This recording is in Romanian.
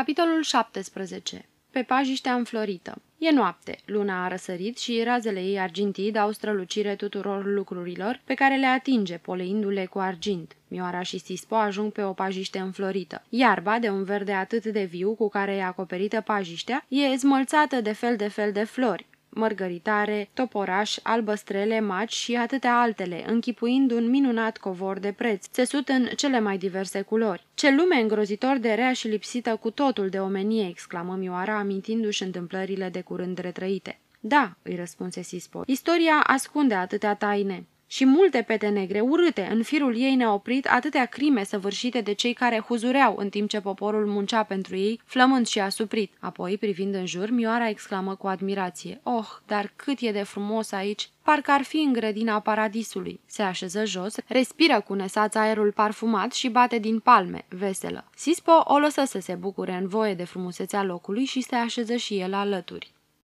Capitolul 17 Pe pajiștea înflorită E noapte, luna a răsărit și razele ei argintii dau strălucire tuturor lucrurilor pe care le atinge, poleindu-le cu argint. Mioara și Sispo ajung pe o pajiște înflorită. Iarba, de un verde atât de viu cu care e acoperită pajiștea, e zmălțată de fel de fel de flori mărgăritare, toporaș, albăstrele, maci și atâtea altele, închipuind un minunat covor de preț, țesut în cele mai diverse culori. Ce lume îngrozitor de rea și lipsită cu totul de omenie, exclamă Mioara, amintindu-și întâmplările de curând retrăite. Da, îi răspunse Sispo, istoria ascunde atâtea taine și multe pete negre, urâte, în firul ei neoprit atâtea crime săvârșite de cei care huzureau în timp ce poporul muncea pentru ei, flămând și asuprit. Apoi, privind în jur, Mioara exclamă cu admirație, Oh, dar cât e de frumos aici! Parcă ar fi în grădina paradisului. Se așeză jos, respiră cu nesaț aerul parfumat și bate din palme, veselă. Sispo o lăsă să se bucure în voie de frumusețea locului și se așeză și el alături.